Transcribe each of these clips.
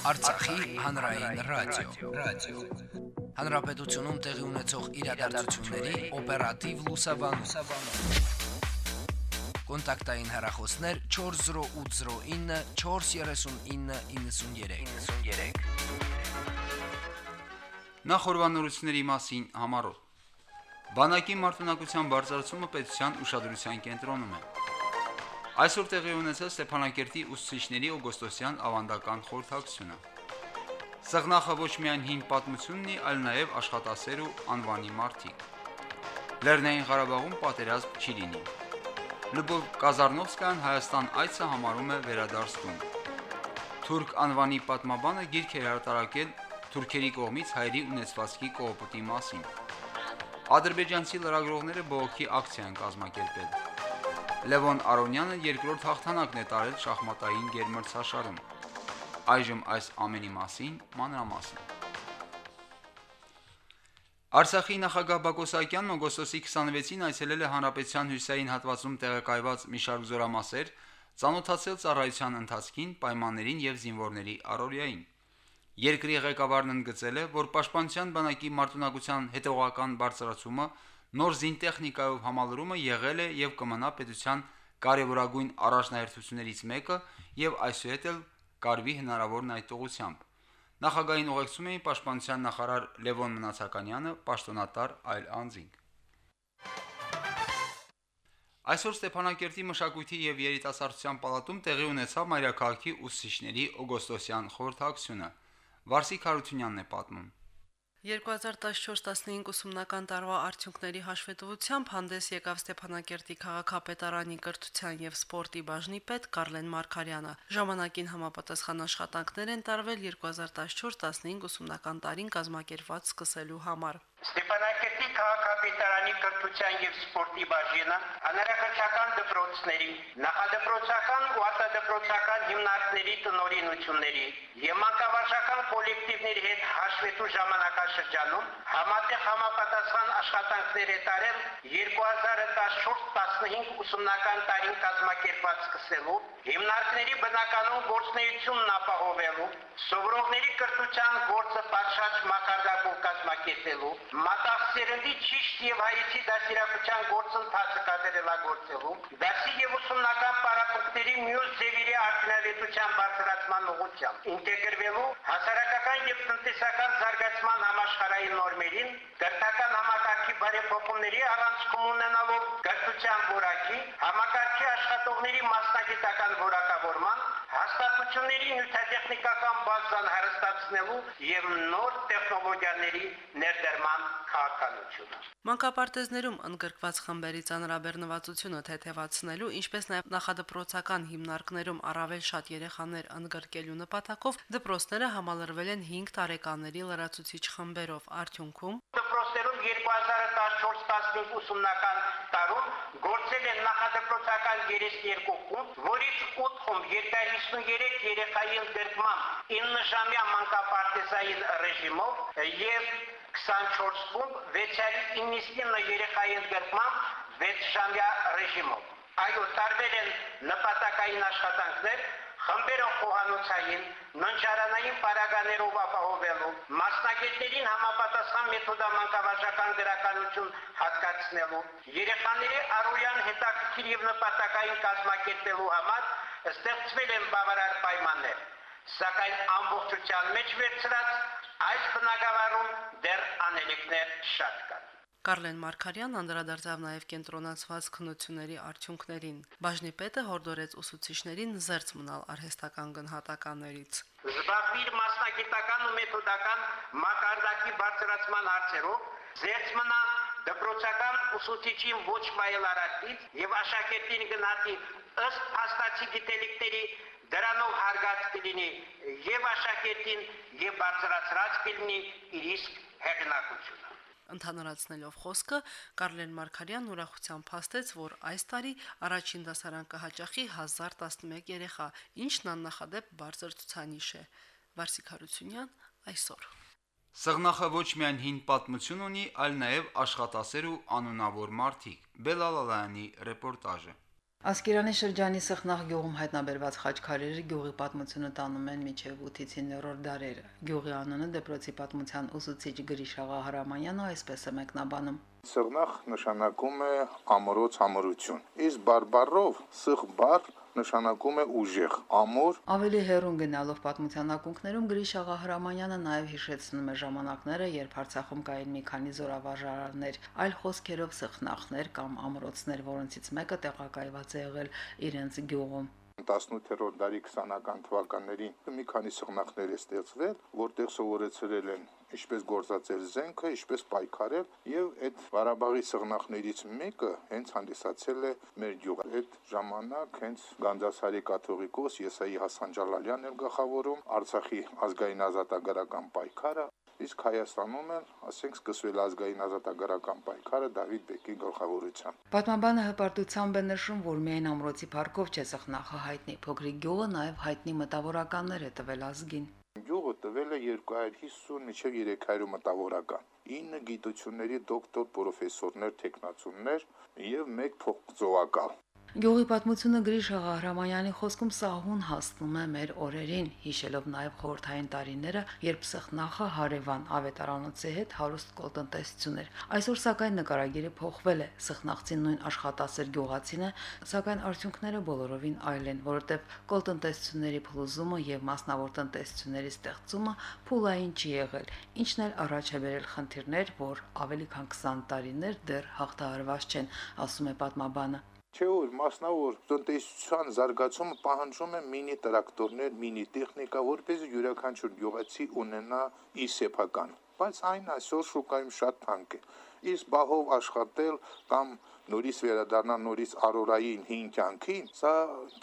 Արցախի հանրային ռադիո, ռադիո։ Հանրապետությունում տեղի ունեցող իրադարձությունների օպերատիվ լուսաբանում։ Կոնտակտային հեռախոսներ 40809 43993։ 93։ Նախորbanությունների մասին համարոտ։ Բանակի մարտունակության բարձրացումը պետության ուշադրության կենտրոնում է։ Այսօր տեղի ունեցել Ստեփանակերտի ուսուցիչների օգոստոսյան ավանդական խորհրդակցությունը։ Սղնախը ոչ միայն հին պատմություն ունի, այլ նաև աշխատասեր ու անվանի մարտիկ։ Լեռնային Ղարաբաղում պատերազմ չի լինի։ Լյուբով Կազարնովսկայան Հայաստան այցը համարում է վերադարձում։ Թուրք անվանի պատմաբանը գիրք էր արտարակել թուրքերի կողմից հայերի ունեցվածքի կողոպուտի մասին։ Ադրբեջանցի լրագրողները բողոքի ակցիա են կազմակերպել։ Լևոն Արոնյանը երկրորդ հաղթանակն է տարել շախմատային գերմրցաշարում։ Այժմ այս ամենի մասին մանրամասն։ Արցախի նախագահ Բակո Սահակյանն օգոստոսի 26-ին այցելել է Հանրապետության հյուսային հատվածում տեղակայված մի շարք զորամասեր, ցանոթացել ծառայության ընթացքին, պայմաններին եւ զինվորների առօրյային։ Երկրի ղեկավարն ընդգծել է, որ Պաշտպանության բանակի մարտունակության հետևողական բարձրացումը, նոր զինտեխնիկայով համալրումը եղել է եւ կմնա պետության կարևորագույն առաջնահերթություններից մեկը եւ այսուհետ էլ կարվի հնարավորն այդ ուղությամբ։ Նախագահային ուղեկցում էին Պաշտպանության նախարար Լևոն Մնացականյանը, պաշտոնատար այլ անձինք։ Այսօր Ստեփանակերտի մշակույթի եւ երիտասարդության պալատում տեղի ունեցավ Մայրաքաղաքի ուսուցիչների օգոստոսյան խորհրդակցությունը։ Վարսիկ Հարությունյանն է պատմում։ 2014-15 ուսումնական տարվա արդյունքների հաշվետվությամբ հանդես եկավ Ստեփանակերտի քաղաքապետարանի կրթության եւ սպորտի բաժնի պետ Կարլեն Մարկարյանը։ Ժամանակին համապատասխան աշխատանքներ են տարվել 2014-15 ուսումնական տարին կազմակերպված սկսելու համար։ Ստեփանակերտի քաղաքապետարանի կրթության եւ սպորտի բաժինը հանրակրթական դպրոցների, նախադպրոցական ու արտադպրոցական հիմնարկների տնօրինությունների եւ մանկավարժական կոլեկտիվների հետ հաշվետու ժամանակաշրջանում համատեղ համապատասխան աշխատանքներ է տարել 2014-15 ուսումնական տարին կազմակերպված սկսելու, հիմնարկների բնականon գործունեությունն ապահովելու, սովորողների կրթության գործը պատշաճ մակարդակով կազմակերպելու, մտածերնդի ճիշտ եւ հայեցի դասիրակության գործընթացը կատարելագործելու, դասի եւ ուսումնական պարապմունքների մյուս ձևերի արդյունավետության բարձրացման ուղղությամբ, ինտեգրվելու հասարակական եւ տնտեսական զարգացման համաշխարհային նորմերին, կրթական համակարգի բարեփոխումների առանցքում ունենալով կրթության որակի, համակարգի աշխատողների մասնագիտական որակավորման, հաստատությունների նյութատեխնիկական բազան հարստացնելու եւ նոր տեխնոլոգիաների ներդրման քաղաքականությունը։ Մանկապարտեզներում ընդգրկված խմբերի ծանրաբեռնվածությունը թեթևացնելու, ինչպես նաև նախադպրոցական հիմնարկներում առավել շատ երեխաներ ընդգրկելու նպատակով դպրոցները համալրվել են 5 տարեկանների լրացուցիչ խմբերով։ Արդյունքում դպրոցներում 2014-15 ուսումնական տարում գործել են նախադպրոցական 32 խումբ, որից 8 խումբ 253 երեխայի ընդգրկմամբ 9 ժամյա մանկապարտեզային ռեժիմով եւ 24 խումբ 699 երեխայի ընդգրկմամբ 6 ժամյա ռեժիմով։ Այո, տարբեր են նպատակային աշխատանքներ, խմբերը խոհանոցային, ննջարանային պարագաներով ապահովելու, մասնագետներին համապատասխան մեթոդամանկավարժական գրականություն հատկացնելու, երեխաների առօրյան հետաքրքիր եւ նպատակային կազմակերպելու համար ստեղծվել են բավարար պայմաններ, սակայն ամբողջության մեջ վերցրած այս բնակավարում դեռ անելիքներ շատ կան։ Կարլեն Մարկարյան անդրադարձավ նաև կենտրոնացված քննությունների արդյունքներին։ Բաժնի պետը հորդորեց ուսուցիչներին զերծ մնալ արհեստական գնահատականներից։ Զբաղվիր մասնագիտական ու մեթոդական մակարդակի բարձրացման հարցերով, զերծ մնա դպրոցական ուսուցիչին ոչ մայելարակից եւ աշակերտին գնահատի ըստ փաստացի գիտելիքների դրանով հարգած կլինի եւ աշակերտին եւ բարձրացրած կլինի իր իսկ հեղինակությունը Ընդհանրացնելով խոսքը Կարլեն Մարկարյան ուրախությամբ փաստեց, որ այս տարի առաջին դասարան կհաճախի 1011 երեխա, ինչն աննախադեպ բարձր ցուցանիշ է։ Վարսիկ Հարությունյան այսօր։ Սղնախը ոչ միայն հին պատմություն ունի, այլ նաև աշխատասեր ու անունավոր մարդիկ։ Բելալալայանի ռեպորտաժը։ Ասկերանի շրջանի Սխնաղ գյուղում հայտնաբերված խաչքարերը գյուղի պատմությունը տանում են մինչև 8-ից 9-րդ դարերը։ Գյուղի անունը դեպրոցի պատմության ուսուցիչ Գրիշաղա Հարամանյանը այսպես է մեկնաբանում. Սղնախ նշանակում է ամրոց ամրություն։ Իսկ բարբառով սղ բառ նշանակում է ուժեղ, ամուր Ավելի հեռուն գնալով պատմության ակունքներում Գրիշաղա Հրամանյանը նաև հիշեցնում է ժամանակները, երբ Արցախում կային մի քանի զորավարժարաններ, այլ խոսքերով սխնախներ կամ ամրոցներ, որոնցից մեկը տեղակայված է եղել իրենց գյուղում։ 18-րդ դարի 20-ական թվականներին մի քանի սղնախներ է ստեղծվել, որտեղ սովորեցրել են ինչպես գործածել զենքը, ինչպես պայքարել եւ այդ Ղարաբաղի սղնախներից մեկը հենց հանդիսացել է մեր գյուղը։ Այդ ժամանակ հենց Գանձասարի կաթողիկոս Եսայի Հասանջալալյանն էր գլխավորում Արցախի ազգային ազատագրական պայքարը իսկ Հայաստանում են, ասենք, սկսվել ազգային ազատագրական պայքարը Դավիթ Բեկի գլխավորությամբ։ Պատմաբանը հպարտությամբ է նշում, որ միայն ամրոցի парքով չեսախ նախահայտնի փոքրիկ գյուղը նաև հայտնի մտավորականներ է տվել ազգին։ 250 մինչև 300 մտավորական։ 9 գիտությունների դոկտոր, պրոֆեսորներ, տեխնացուներ եւ 1 փոխձողակալ։ Գյուղի պատմությունը Գրիշ Ղահրամանյանի խոսքում սահուն հասնում է մեր օրերին, հիշելով նաև խորթային տարիները, երբ սխնախը հարևան ավետարանոցի հետ հարուստ կոլտնտեսություն էր։ Այսօր սակայն նկարագիրը փոխվել է։ Սխնախցին նույն աշխատասեր գյուղացին է, սակայն արդյունքները բոլորովին այլ են, որովհետև կոլտնտեսությունների փլուզումը եւ մասնավոր տնտեսությունների ստեղծումը փուլային չի եղել, ինչն էլ առաջ է բերել խնդիրներ, որ ավելի քան 20 տարիներ դեռ հաղթահարված չեն, ասում է պատմաբանը։ Չէ որ մասնավոր տնտեսության զարգացումը պահանջում է մինի տրակտորներ, մինի տեխնիկա, որպեսզի յուրաքանչյուր գյուղացի ունենա իր սեփական։ Բայց այն այսօր շուկայում շատ թանկ է։ Իսկ բահով աշխատել կամ նորից վերադառնալ նորից արորային հին կյանքին, սա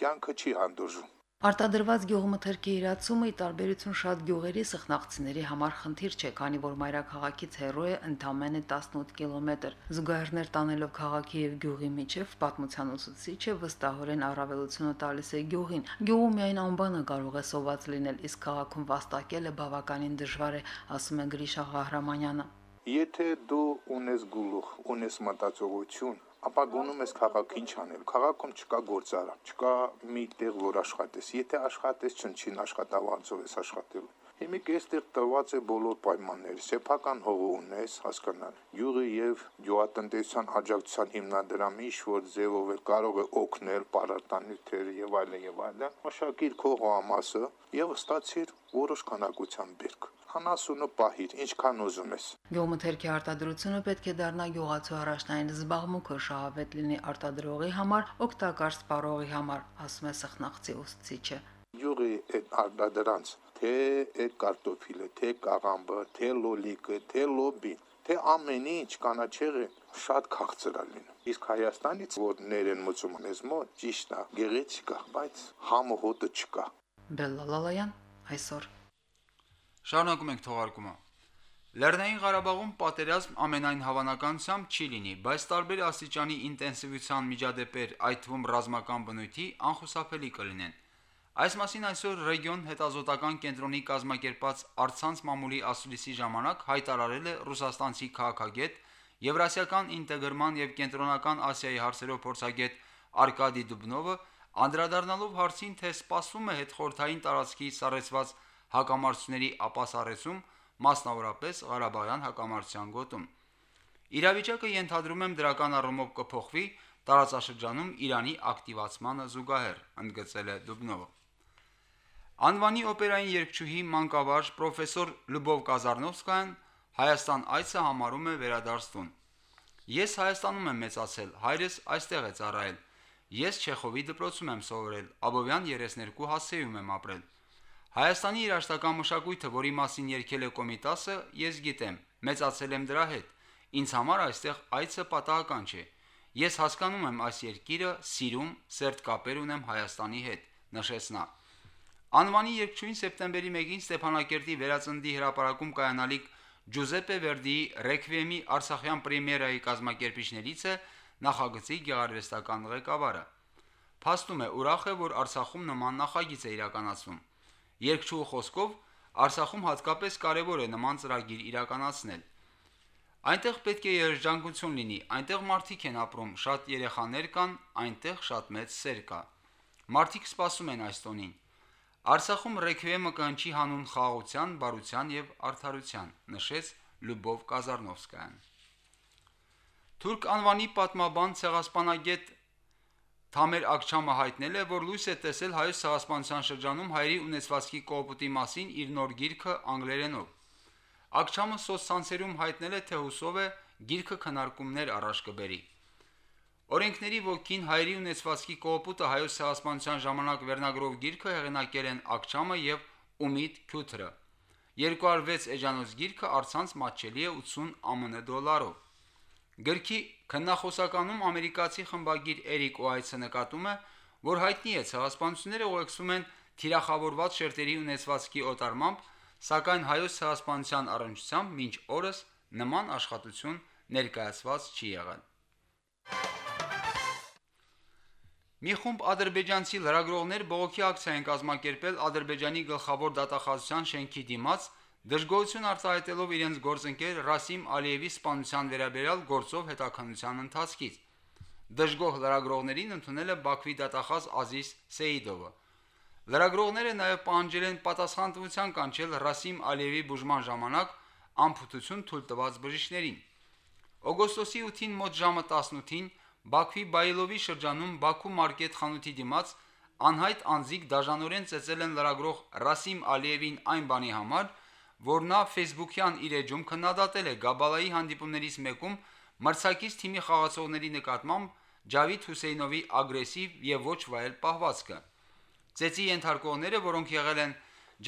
կյանքը չի հանդուրժում։ Արտադրված գյուղմթերքի իրացումը ի տարբերություն շատ գյուղերի սխնաղցիների համար խնդիր չէ, քանի որ մայրաքաղաքից հեռու է ընդամենը 18 կիլոմետր։ Զուգահեռներ տանելով քաղաքի եւ գյուղի միջև պատմության ուսուցիչը վստահորեն առավելությունը տալիս է գյուղին։ Գյուղում միայն անբանը կարող է սոված լինել, իսկ քաղաքում վաստակելը բավականին դժվար է, ասում է Գրիշա Ղահրամանյանը։ Եթե դու ունես գլուխ, ունես մտածողություն, ապա գոնում ես քաղաք ինչ անել։ Քաղաքում չկա գործարան, չկա մի տեղ, որ աշխատես։ Եթե աշխատես, չնչին աշխատավարձով ես աշխատելու։ Հիմիկ այստեղ տված է բոլոր պայմանները։ Սեփական հողը ունես, հասկանալ։ Յուղը եւ յուղատնտեսության աջակցության հիմնադրամի ինչ որ ձևով էլ կարող է օգնել պարարտանյութերը եւ այլն եւ այլն։ Մշակիր քո հողամասը եւ ստացիր որոշ քանակության բերք անասունը պահիր, ինչքան ուզում ես։ Գյուղմթերքի արտադրությունը պետք է դառնա գյուղացու առաջնային զբաղմունքը շահավետ լինի արտադրողի համար, օգտակար սպառողի համար, ասում է սխնաղցի ուսուցիչը։ Յուղի այդ արտադրանց, թե այդ կարտոֆիլը, թե կաղամբը, թե լոլիկը, թե լոբին, թե ամեն ինչ կանաչեղը շատ քաղցր է լինում։ Իսկ Հայաստանից որ ներեն մուծում ես մոտ, ճիշտ է, գեղեցիկ է, բայց համը հոտը չկա։ Բելլալալայան այսօր Շարունակում ենք թողարկումը։ Լեռնային Ղարաբաղում պատերազմ ամենայն հավանականությամբ չի լինի, բայց տարբեր աստիճանի ինտենսիվության միջադեպեր, այդ թվում ռազմական բնույթի, անխուսափելի կլինեն։ Այս մասին այսօր ռեգիոն հետազոտական կենտրոնի կազմակերպած Արցանց մամուլի ասուլիսի ժամանակ հայտարարել է ռուսաստանցի քաղաքագետ, Եվրասիական ինտեգրման եւ կենտրոնական Ասիայի հարցերով փորձագետ Արկադի Դուբնովը, անդրադառնալով հարցին, թե սպասվում է հետխորթային տարածքի սառեցված հակամարտությունների ապասառեցում, մասնավորապես Ղարաբաղյան հակամարտության գոտում։ Իրավիճակը ենթադրում եմ դրական առումով կփոխվի տարածաշրջանում Իրանի ակտիվացմանը զուգահեռ, ընդգծել է Դուբնովը։ Անվանի օպերային երգչուհի մանկավարժ պրոֆեսոր Լյուբով Կազարնովսկայան Հայաստան այցը համարում է վերադարձություն։ Ես Հայաստանում եմ մեծացել, հայրս այստեղ է ծառայել։ Ես Չեխովի դպրոցում եմ սովորել, Աբովյան 32 հասցեում եմ ապրել։ Հայաստանի երաշտական մշակույթը, որի մասին երկել է Կոմիտասը, ես գիտեմ, մեծացել եմ դրա հետ։ Ինձ համար այստեղ այցը պատահական չէ։ Ես հասկանում եմ այս երկիրը, սիրում, սերտ կապեր ունեմ Հայաստանի հետ, նշեց նա։ Անվանի երկչույն սեպտեմբերի 1-ին Ստեփանակերտի վերածնդի հրապարակում կայանալիք Ջուզեպե Վերդիի Ռեքվիեմի Արցախյան պրեմիերայի կազմակերպիչներից է նախագծի գեղարվեստական ղեկավարը։ Փաստում է ուրախ է, որ Արցախում նման նախագիծ է իրականացվում։ Երկչուհու խոսքով Արցախում հատկապես կարևոր է նման ծրագիր իրականացնել։ Այնտեղ պետք է երջանկություն լինի, այնտեղ մարդիկ են ապրում, շատ երեխաներ կան, այնտեղ շատ մեծ սեր կա։ Մարդիկ սպասում են այս տոնին։ Արցախում ռեքվիեմը կանչի հանուն խաղաղության, բարության եւ արդարության, նշեց Լյուբով Կազարնովսկայան։ Թուրք անվանի պատմաբան ցեղասպանագետ Թամեր Ակչամը հայտնել է, որ լույս է տեսել հայոց ցեղասպանության շրջանում հայերի ունեցվածքի կողոպուտի մասին իր նոր գիրքը անգլերենով։ Ակչամը սոցցանցերում հայտնել է, թե հուսով է գիրքը քննարկումներ առաջ կբերի։ Օրենքների ոգին հայերի ունեցվածքի կողոպուտը հայոց ցեղասպանության ժամանակ վերնագրով գիրքը հեղինակել են Ակչամը եւ Ումիդ Քյութրը։ 206 էջանոց գիրքը արցանց մատչելի է 80 ԱՄՆ դոլարով։ Գրքի քննախոսականում ամերիկացի խմբագիր Էրիկ Ուայցը նկատում է, որ հայտնի է ցեղասպանությունները ուղեկցում են թիրախավորված շերտերի ունեցվածքի օտարմամբ, սակայն հայոց ցեղասպանության առնչությամբ մինչ օրս նման աշխատություն ներկայացված չի եղել։ Մի խումբ ադրբեջանցի լրագրողներ բողոքի ակցիա են կազմակերպել Ադրբեջանի գլխավոր դատախազության շենքի դիմաց, դժգոհություն արտահայտելով իրենց գործընկեր Ռասիմ Ալիևի սպանության վերաբերյալ գործով հետաքննության ընթացքից։ Դժգոհ լրագրողներին ընդունել է Բաքվի դատախազ Ազիզ Սեիդովը։ Լրագրողները նաև պահանջել են պատասխանատվության կանչել Ռասիմ Ալիևի բուժման ժամանակ ամփոփություն թույլ տված բժիշկներին։ Օգոստոսի 8-ին մոտ ժամը 18-ին Բաքվի Բայլովի շրջանում Բաքու մարկետ խանութի դիմաց անհայտ անձիկ դաժանորեն ծեծել են լրագրող Ռասիմ Ալիևին այն բանի համար, որ նա Facebook-յան իր էջում քննադատել է Գաբալայի հանդիպումներից մեկում մրցակից թիմի խաղացողների նկատմամբ Ջավիդ Հուսեյնովի ագրեսիվ եւ ոչ վայել պահվածքը։ Ծեծի ենթարկողները, որոնք եղել են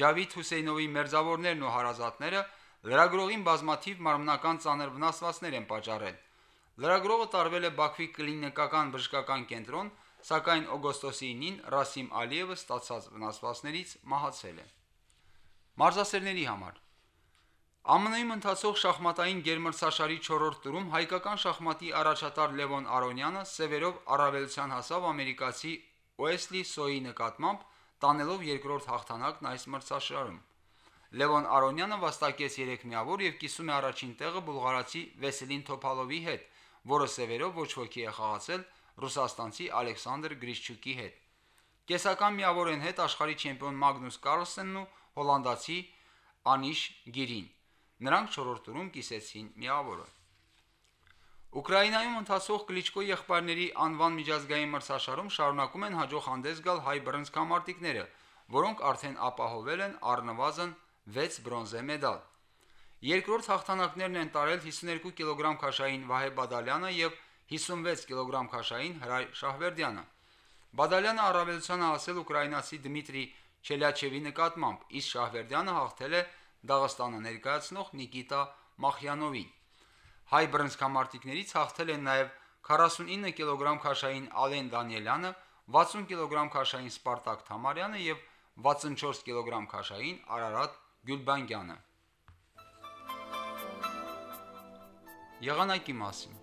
Ջավիդ Հուսեյնովի մերձավորներն ու հարազատները, լրագրողին բազմաթիվ մարմնական ծանր վնասվածքներ են պատճառել։ Լրագրողը տարվել է Բաքվի կլինիկական բժշկական կենտրոն, սակայն օգոստոսի 9-ին Ռասիմ Ալիևը ստացած վնասվածքներից մահացել է։ Մարզասերների համար ԱՄՆ-ում ընթացող շախմատային գերմրցաշարի 4-րդ տուրում հայկական շախմատի առաջատար Լևոն Արոնյանը սևերով առավելության հասավ ամերիկացի Ուեսլի Սոյի նկատմամբ, տանելով երկրորդ հաղթանակն այս մրցաշարում։ Լևոն Արոնյանը վաստակեց 3 միավոր եւ կիսում է առաջին տեղը բուլղարացի Վեսելին Թոփալովի հետ, որը սևերով ոչ ոքի է խաղացել ռուսաստանցի Ալեքսանդր Գրիշչուկի հետ։ Կեսական միավորեն հետ աշխարհի չեմպիոն Մագնուս Կարլսենն ու հոլանդացի Անիշ Գիրին։ Նրանք 4-րդ տուրում կիսեցին միավորը։ Ուկրաինայում ընթացող Կլիչկո եղբայրների անվան միջազգային մրցաշարում շարունակում են հաջող հանդես գալ հայ բռնցքամարտիկները, որոնք արդեն ապահովել են առնվազն 6 բրոնզե մեդալ։ Երկրորդ հաղթանակներն են տարել 52 կիլոգրամ քաշային Վահե Բադալյանը եւ 56 կիլոգրամ քաշային Հրայ Շահվերդյանը։ Բադալյանը առավելությանը հասել ուկրաինացի Դմիտրի Չելյաչևի նկատմամբ, իսկ Շահվերդյանը հաղթել է Դաղստանը ներկայացնող Նիկիտա Մախյանովին։ Հայ բռնցքամարտիկներից հաղթել են նաև 49 կիլոգրամ քաշային Ալեն Դանիելյանը, 60 կիլոգրամ քաշային Սպարտակ Թամարյանը եւ 64 կիլոգրամ քաշային Արարատ Գյուլբանգյանը։ Եղանակի մասին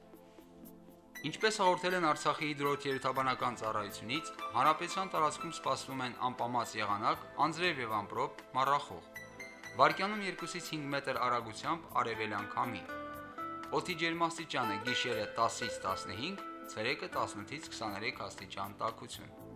Ինչպես հաղորդել են Արցախի հիդրոթերապանական ծառայությունից, հանրապետության տարածքում սպասվում են անպամած եղանակ, անձրև եւ ամպրոպ, մառախող։ Վարկյանում 2-ից 5 մետր արագությամբ արևելյան քամի։ Օդի ջերմաստիճանը գիշերը 10-ից 15, ցերեկը 18-ից 23 աստիճան տաքություն։